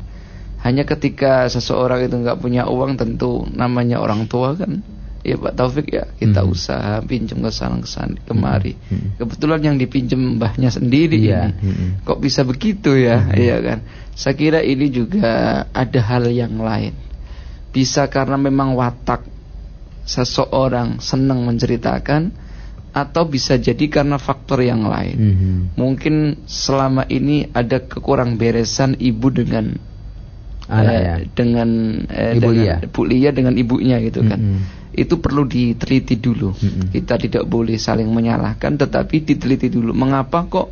Hanya ketika seseorang itu nggak punya uang tentu namanya orang tua kan ya Pak Taufik ya kita Hmm. usaha pinjam ke sana ke sana kemari. Hmm. Kebetulan yang dipinjam mbahnya sendiri Iya. ini. Hmm. Kok bisa begitu ya? Iya kan. Saya kira ini juga ada hal yang lain. Bisa karena memang watak seseorang senang menceritakan atau bisa jadi karena faktor yang lain. Mhm. Mungkin selama ini ada kekurang beresan ibu dengan Anaknya. eh, dengan eh, Ibu dengan Lia. Bu Lia dengan ibunya gitu kan. Mhm. Itu perlu diteliti dulu. Mhm. Kita tidak boleh saling menyalahkan tetapi diteliti dulu. Mengapa kok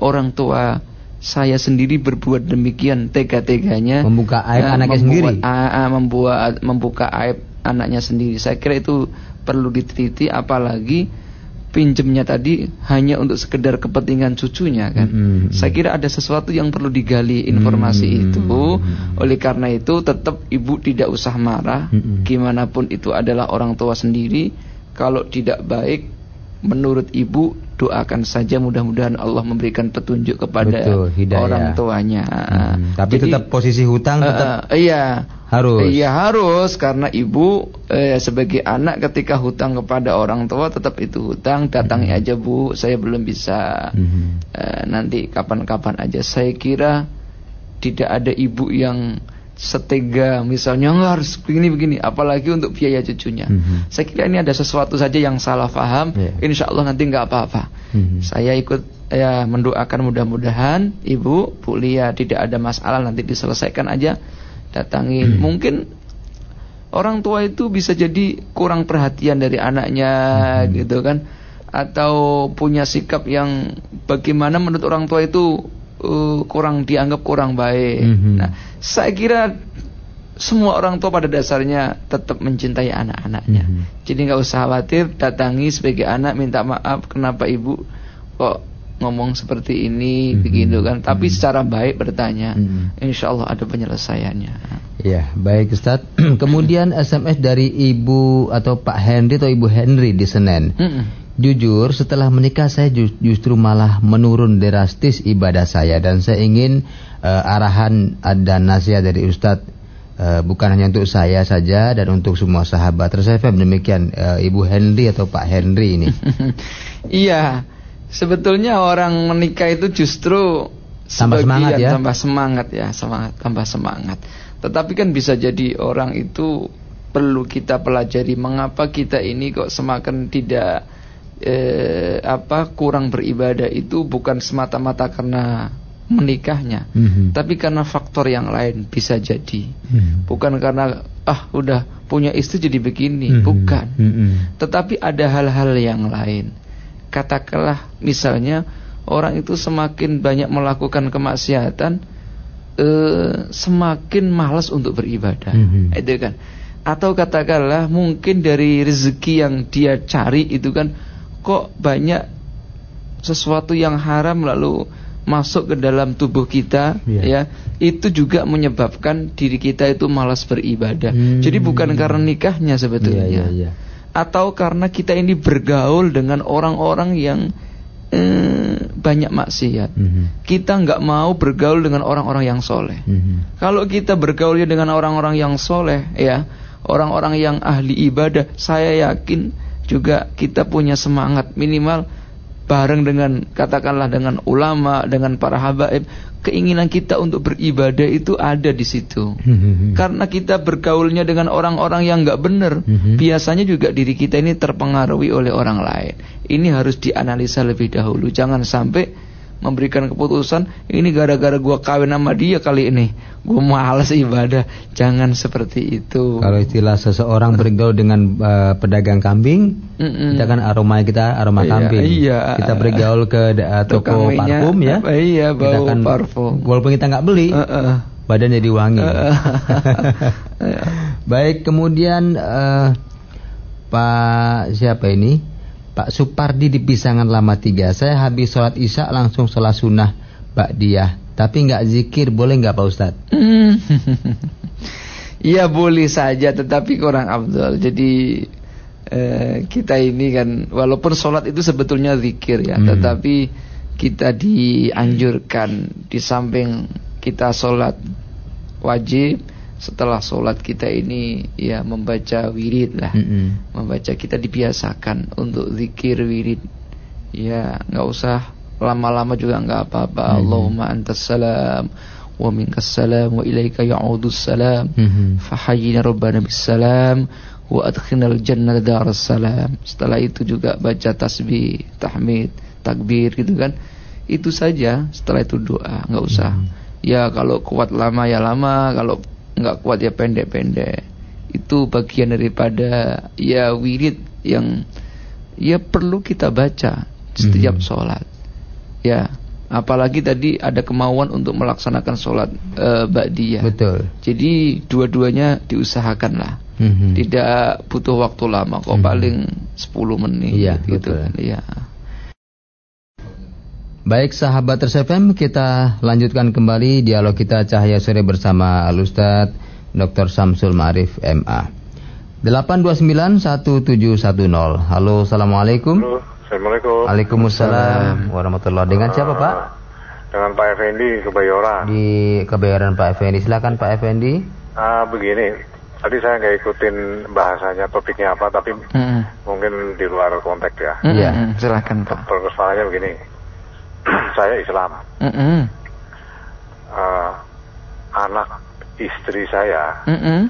orang tua saya sendiri berbuat demikian tega-teganya Membuka aib eh, anaknya membuat- sendiri. ah, ah, membuat membuka aib anaknya sendiri. Saya kira itu perlu diteliti apalagi pinjemnya tadi hanya untuk sekedar kepentingan cucunya kan. Mm-mm. Saya kira ada sesuatu yang perlu digali informasi Mm. itu. Oleh karena itu tetap ibu tidak usah marah. Mm-mm. Gimana pun itu adalah orang tua sendiri. Kalau tidak baik menurut ibu doakan saja mudah-mudahan Allah memberikan petunjuk kepada Betul, hidayah. orang tuanya. Mhm. Tapi Jadi, tetap posisi hutang tetap eh, eh, iya harus. Iya harus karena ibu eh, sebagai anak ketika hutang kepada orang tua tetap itu hutang datangi Hmm. aja bu saya belum bisa Mhm. Eh, nanti kapan-kapan aja saya kira tidak ada ibu yang setega misalnya nggak harus begini-begini apalagi untuk biaya cucunya. Mhm. saya kira ini ada sesuatu saja yang salah paham. Iya. insya Allah nanti nggak apa-apa. Mhm. saya ikut ya mendoakan mudah-mudahan ibu Bu Lia tidak ada masalah nanti diselesaikan aja datangin mungkin orang tua itu bisa jadi kurang perhatian dari anaknya gitu kan? Atau punya sikap yang bagaimana menurut orang tua itu uh, kurang dianggap kurang baik. Mhm. Nah, saya kira semua orang tua pada dasarnya tetap mencintai anak-anaknya. Mhm. Jadi nggak usah khawatir, datangi sebagai anak minta maaf kenapa ibu kok ngomong seperti ini Mhm. begitu kan. Tapi secara baik bertanya, Mhm. insya Allah ada penyelesaiannya. Ya, baik Ustaz. <clears throat> Kemudian SMS dari Ibu atau Pak Henry atau Ibu Henry di Senen. Mm-mm. Jujur, setelah menikah saya ju- justru malah menurun drastis ibadah saya dan saya ingin eh, arahan dan nasihat dari Ustadz eh, bukan hanya untuk saya saja dan untuk semua sahabat. Terus saya paham demikian eh, Ibu Henry atau Pak Henry ini. <laughs> Iya, sebetulnya orang menikah itu justru Tambah semangat ya? tambah semangat ya, semangat tambah semangat. Tetapi kan bisa jadi orang itu perlu kita pelajari mengapa kita ini kok semakin tidak eh, apa kurang beribadah itu bukan semata-mata karena menikahnya, Mhm. tapi karena faktor yang lain bisa jadi. Mhm. Bukan karena ah udah punya istri jadi begini, Mhm. bukan. Mhm. Tetapi ada hal-hal yang lain. Katakanlah misalnya orang itu semakin banyak melakukan kemaksiatan, eh, semakin malas untuk beribadah. Mhm. Itu kan. Atau katakanlah mungkin dari rezeki yang dia cari itu kan kok banyak sesuatu yang haram lalu masuk ke dalam tubuh kita Iya. ya itu juga menyebabkan diri kita itu malas beribadah. Hmm. Jadi bukan karena nikahnya sebetulnya Iya, iya, iya. atau karena kita ini bergaul dengan orang-orang yang eh, banyak maksiat. Mhm. Kita nggak mau bergaul dengan orang-orang yang soleh. Mhm. Kalau kita bergaulnya dengan orang-orang yang soleh, ya orang-orang yang ahli ibadah, saya yakin juga kita punya semangat minimal bareng dengan katakanlah dengan ulama, dengan para habaib, keinginan kita untuk beribadah itu ada di situ. Mhm. Karena kita bergaulnya dengan orang-orang yang nggak benar, Mhm. biasanya juga diri kita ini terpengaruhi oleh orang lain. Ini harus dianalisa lebih dahulu. Jangan sampai memberikan keputusan ini gara-gara gua kawin sama dia kali ini, gua malas ibadah. Jangan seperti itu. Kalau istilah seseorang bergaul dengan eh, pedagang kambing, Mm-mm. kita kan aroma kita aroma Iya, kambing. iya. Kita bergaul ke Tukang toko parfum ya. apa, iya, kita bau kan parfum. Walaupun kita nggak beli, Heeh. badan jadi wangi. Heeh. <laughs> Baik, kemudian eh, Pak siapa ini? Pak Supardi di Pisangan Lama 3. Saya habis sholat isya langsung sholat sunnah Ba'diyah. Tapi nggak zikir, boleh nggak Pak Ustadz? Hmm. <laughs> Iya boleh saja tetapi kurang afdal. Jadi eh, kita ini kan walaupun sholat itu sebetulnya zikir ya, Hmm. tetapi kita dianjurkan di samping kita sholat wajib setelah sholat kita ini ya membaca wirid lah, mm -hmm. membaca kita dibiasakan untuk zikir wirid, ya nggak usah lama-lama juga nggak apa-apa. Mm -hmm. Allahumma antas salam wa minkas salam wa ilaika ya'udus salam mm -hmm. rabbana bis salam wa adkhinal jannah daras salam. Setelah itu juga baca tasbih, tahmid, takbir gitu kan. Itu saja, setelah itu doa, nggak usah. Mm -hmm. Ya kalau kuat lama ya lama, kalau nggak kuat ya pendek-pendek. Itu bagian daripada ya wirid yang ya perlu kita baca setiap hmm. sholat. Ya, apalagi tadi ada kemauan untuk melaksanakan sholat uh, ba'diyah. Betul. Jadi dua-duanya diusahakan lah. Hmm. Tidak butuh waktu lama kok hmm. paling 10 menit iya, gitu. Betul. Iya. Baik sahabat RSFM kita lanjutkan kembali dialog kita Cahaya Sore bersama Al Ustaz Dr. Samsul Ma'arif MA 8291710 Halo Assalamualaikum. Halo Assalamualaikum. Waalaikumsalam. Warahmatullahi Dengan siapa Pak? Dengan Pak Effendi Kebayoran Di Kebayoran Pak Effendi. Silakan Pak Effendi. Ah begini. Tadi saya nggak ikutin bahasanya topiknya apa Tapi hmm. mungkin di luar konteks ya. Iya. Hmm. silakan Pak. Persoalannya begini <clears throat> saya Islam. Mm -mm. Uh, anak istri saya, mm -mm.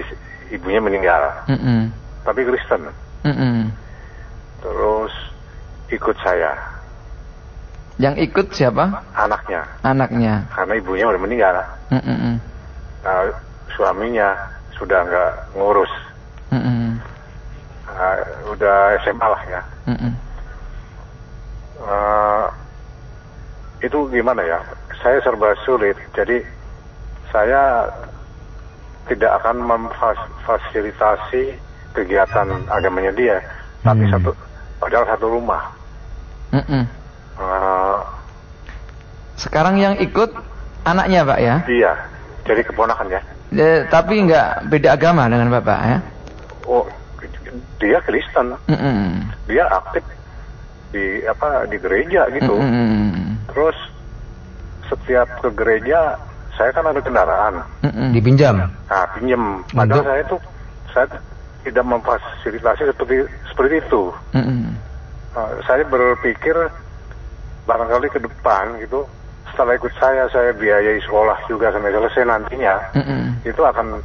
is, ibunya meninggal, mm -mm. tapi Kristen. Mm -mm. Terus ikut saya. Yang ikut siapa? Anaknya. Anaknya. Karena ibunya udah meninggal. Mm -mm. Nah, suaminya sudah nggak ngurus. Mm -mm. Uh, udah SMA lah ya. Mm -mm uh, itu gimana ya? Saya serba sulit. Jadi saya tidak akan memfasilitasi kegiatan agamanya dia, hmm. tapi satu padahal satu rumah. Mm -mm. Uh, Sekarang yang ikut anaknya pak ya? Iya, jadi keponakan ya. E, tapi nggak beda agama dengan bapak ya? Oh, dia Kristen. Mm -mm. Dia aktif di apa di gereja gitu. Mm -hmm. Terus setiap ke gereja saya kan ada kendaraan. Mm -hmm. Dipinjam. Nah, pinjam. Padahal saya itu saya tidak memfasilitasi seperti seperti itu. Mm -hmm. uh, saya berpikir barangkali ke depan gitu setelah ikut saya saya biayai sekolah juga sampai selesai nantinya mm -hmm. itu akan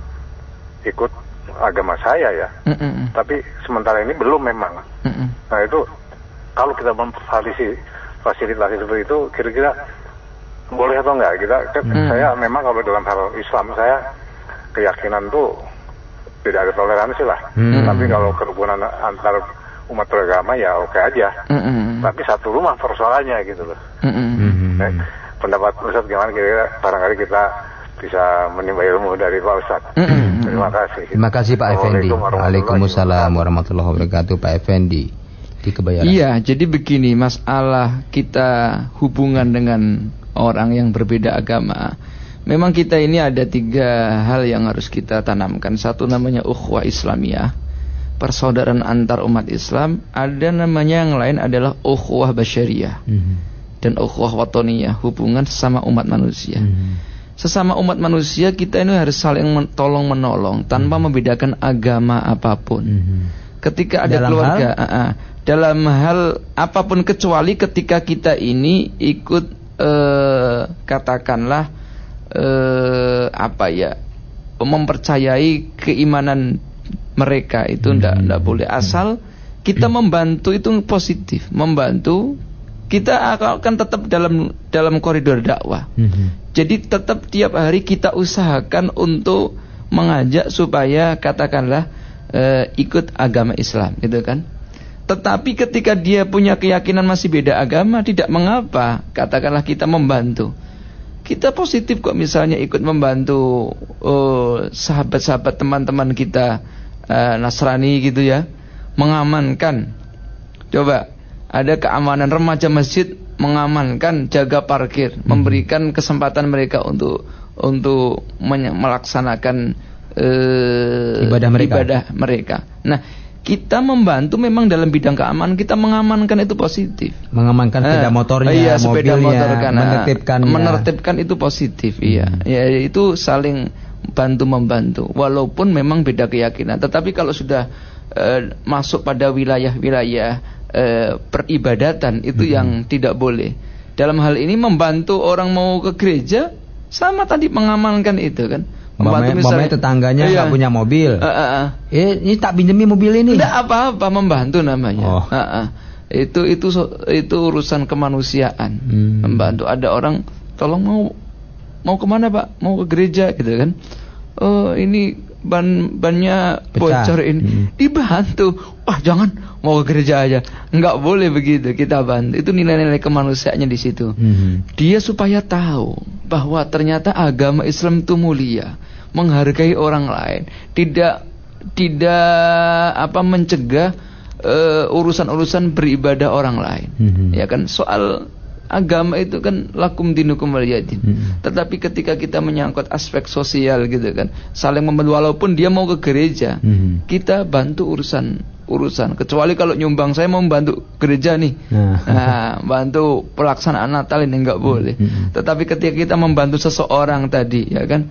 ikut agama saya ya. Mm -hmm. Tapi sementara ini belum memang. Mm -hmm. Nah itu kalau kita memfasilitasi fasilitasi seperti itu kira-kira boleh atau enggak kita kan hmm. saya memang kalau dalam hal Islam saya keyakinan tuh tidak ada toleransi lah hmm. tapi kalau kerukunan antar umat beragama ya oke aja hmm. tapi satu rumah persoalannya gitu loh hmm. eh, pendapat Ustaz gimana kira-kira barangkali kita bisa menimba ilmu dari Pak Ustaz hmm. terima kasih terima kasih Pak Effendi Waalaikumsalam warahmatullahi wabarakatuh Pak Effendi kebayaran. Iya, jadi begini masalah kita hubungan dengan orang yang berbeda agama. Memang kita ini ada tiga hal yang harus kita tanamkan. Satu namanya ukhuwah Islamiyah, persaudaraan antar umat Islam. Ada namanya yang lain adalah ukhuwah basyariah. Mm -hmm. Dan ukhuwah watoniyah, hubungan sesama umat manusia. Mm -hmm. Sesama umat manusia kita ini harus saling tolong menolong tanpa -hmm. membedakan agama apa pun. Mm -hmm. Ketika ada Dalam keluarga, hal? uh, uh, dalam hal apa pun kecuali ketika kita ini ikut eh, katakanlah eh, apa ya mempercayai keimanan mereka itu ndak hmm. ndak boleh. Asal kita membantu itu positif membantu kita akan tetap dalam dalam koridor dakwah. Hmm. jadi tetap tiap hari kita usahakan untuk mengajak supaya katakanlah eh, ikut agama Islam gitu kan tetapi ketika dia punya keyakinan masih beda agama, tidak mengapa. Katakanlah kita membantu. Kita positif kok misalnya ikut membantu oh, sahabat-sahabat teman-teman kita uh, Nasrani gitu ya. Mengamankan. Coba, ada keamanan remaja masjid mengamankan, jaga parkir, hmm. memberikan kesempatan mereka untuk untuk melaksanakan uh, ibadah mereka. Ibadah mereka. Nah, kita membantu memang dalam bidang keamanan kita mengamankan itu positif. Mengamankan sepeda eh, motornya iya, sepeda mobilnya motor kan, menertibkan menertibkan itu positif iya. Hmm. ya itu saling bantu membantu. Walaupun memang beda keyakinan tetapi kalau sudah eh, masuk pada wilayah-wilayah eh, peribadatan itu Hmm. yang tidak boleh. Dalam hal ini membantu orang mau ke gereja sama tadi mengamankan itu kan Umpamanya, umpamanya tetangganya nggak Iya. punya mobil. Eh, eh. Eh, ini tak pinjemi mobil ini. Tidak apa-apa membantu namanya. Oh. Ah, ah. Itu itu itu urusan kemanusiaan. Hmm. Membantu ada orang tolong mau mau ke mana pak? Mau ke gereja gitu kan? Oh ini ban bannya Pecah. bocor ini. Hmm. Dibantu. Wah jangan mau ke gereja aja. Nggak boleh begitu kita bantu. Itu nilai-nilai kemanusiaannya di situ. Hmm. Dia supaya tahu bahwa ternyata agama Islam itu mulia, menghargai orang lain, tidak tidak apa mencegah eh, urusan-urusan beribadah orang lain. Mhm. Ya kan soal agama itu kan lakum dinukum waliyadin. Mhm. Tetapi ketika kita menyangkut aspek sosial gitu kan, saling membantu walaupun dia mau ke gereja, Mhm. kita bantu urusan urusan. Kecuali kalau nyumbang saya mau membantu gereja nih. Nah. <laughs> Nah, bantu pelaksanaan Natal ini nggak boleh. Mm-mm. Tetapi ketika kita membantu seseorang tadi, ya kan,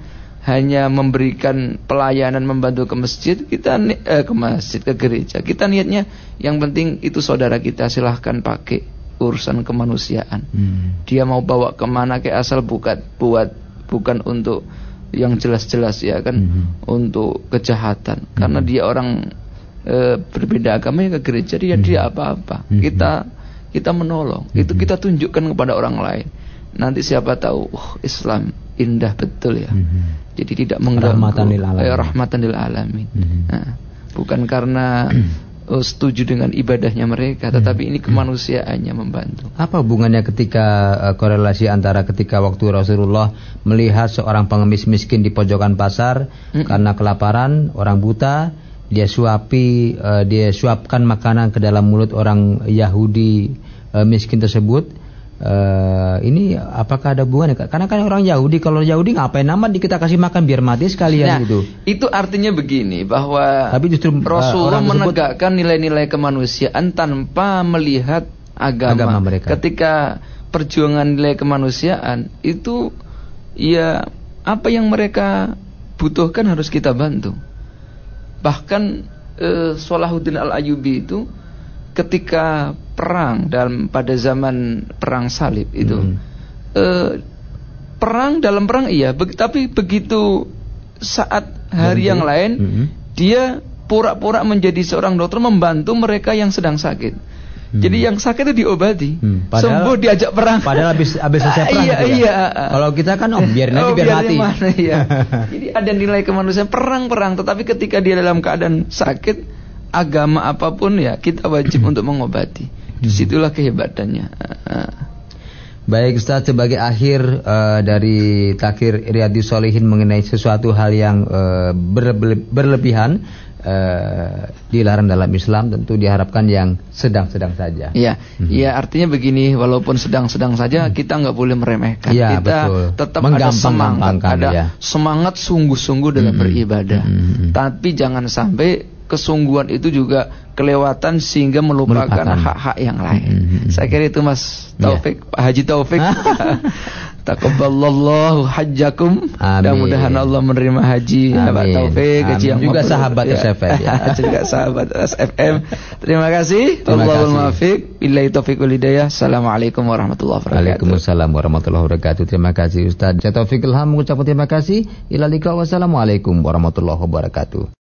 hanya memberikan pelayanan membantu ke masjid, kita eh, ke masjid ke gereja. Kita niatnya yang penting itu saudara kita silahkan pakai urusan kemanusiaan. Hmm. Dia mau bawa ke mana ke asal bukan buat bukan untuk yang jelas-jelas ya kan, Mhm. untuk kejahatan. Karena dia orang eh, berbeda agama ya ke gereja dia dia apa-apa. Mhm. Kita kita menolong. Itu kita tunjukkan kepada orang lain. Nanti siapa tahu oh, Islam indah betul ya. Mhm. Jadi tidak mengganggu. Rahmatan lil alamin. Eh, rahmatan lil alamin. Mhm. Nah, bukan karena oh, <clears throat> setuju dengan ibadahnya mereka, tetapi ini kemanusiaannya membantu. Apa hubungannya ketika eh, korelasi antara ketika waktu Rasulullah melihat seorang pengemis miskin di pojokan pasar Mm. karena kelaparan, orang buta, dia suapi, eh, dia suapkan makanan ke dalam mulut orang Yahudi eh, miskin tersebut. Eh, ini apakah ada hubungannya? Karena kan orang Yahudi kalau Yahudi ngapain amat di kita kasih makan biar mati sekalian Nah, gitu. itu artinya begini bahwa Tapi justru, uh, Rasulullah menegakkan nilai-nilai kemanusiaan tanpa melihat agama. Agama mereka. Ketika perjuangan nilai kemanusiaan itu ya apa yang mereka butuhkan harus kita bantu. Bahkan eh, Salahuddin Al-Ayyubi itu ketika perang dalam pada zaman perang salib itu Hmm. eh, perang dalam perang iya, be- tapi begitu saat hari yang lain Mhm. dia pura-pura menjadi seorang dokter membantu mereka yang sedang sakit. Hmm. Jadi yang sakit itu diobati, Hmm, padahal- sembuh diajak perang. Padahal habis habis selesai <laughs> perang Iya, gitu ya. iya. Kalau kita kan oh biarin aja Oh, biar mati. mana, iya. <laughs> Jadi ada nilai kemanusiaan perang-perang, tetapi ketika dia dalam keadaan sakit, agama apa pun ya kita wajib <clears throat> untuk mengobati. Di situlah kehebatannya. Baik Ustaz sebagai akhir eh, dari takir Riyadus Solihin mengenai sesuatu hal yang eh, berle- berlebihan eh, dilarang dalam Islam tentu diharapkan yang sedang-sedang saja. Iya, Mhm. iya artinya begini, walaupun sedang-sedang saja kita nggak boleh meremehkan. Iya, kita betul. tetap ada semangat, ada ya. semangat sungguh-sungguh dalam Mhm. beribadah. Mhm. Tapi jangan sampai kesungguhan itu juga kelewatan sehingga melupakan Melupakan. hak-hak yang lain. Mhm. Saya kira itu Mas Iya. Taufik, Pak Haji Taufik. <laughs> <laughs> Taqabbalallahu hajjakum. Mudah-mudahan Allah menerima haji ya, Pak. Taufik, haji yang Juga mabrur. sahabat SFM, ya. <laughs> juga sahabat SFM. Terima kasih. Terima Allahul kasih. muwaffiq. Billahi taufiq wal hidayah. Assalamualaikum warahmatullahi wabarakatuh. Waalaikumsalam warahmatullahi wabarakatuh. Terima kasih Ustaz. Saya Taufik Ilham mengucapkan terima kasih. Ila liqa wassalamualaikum warahmatullahi wabarakatuh.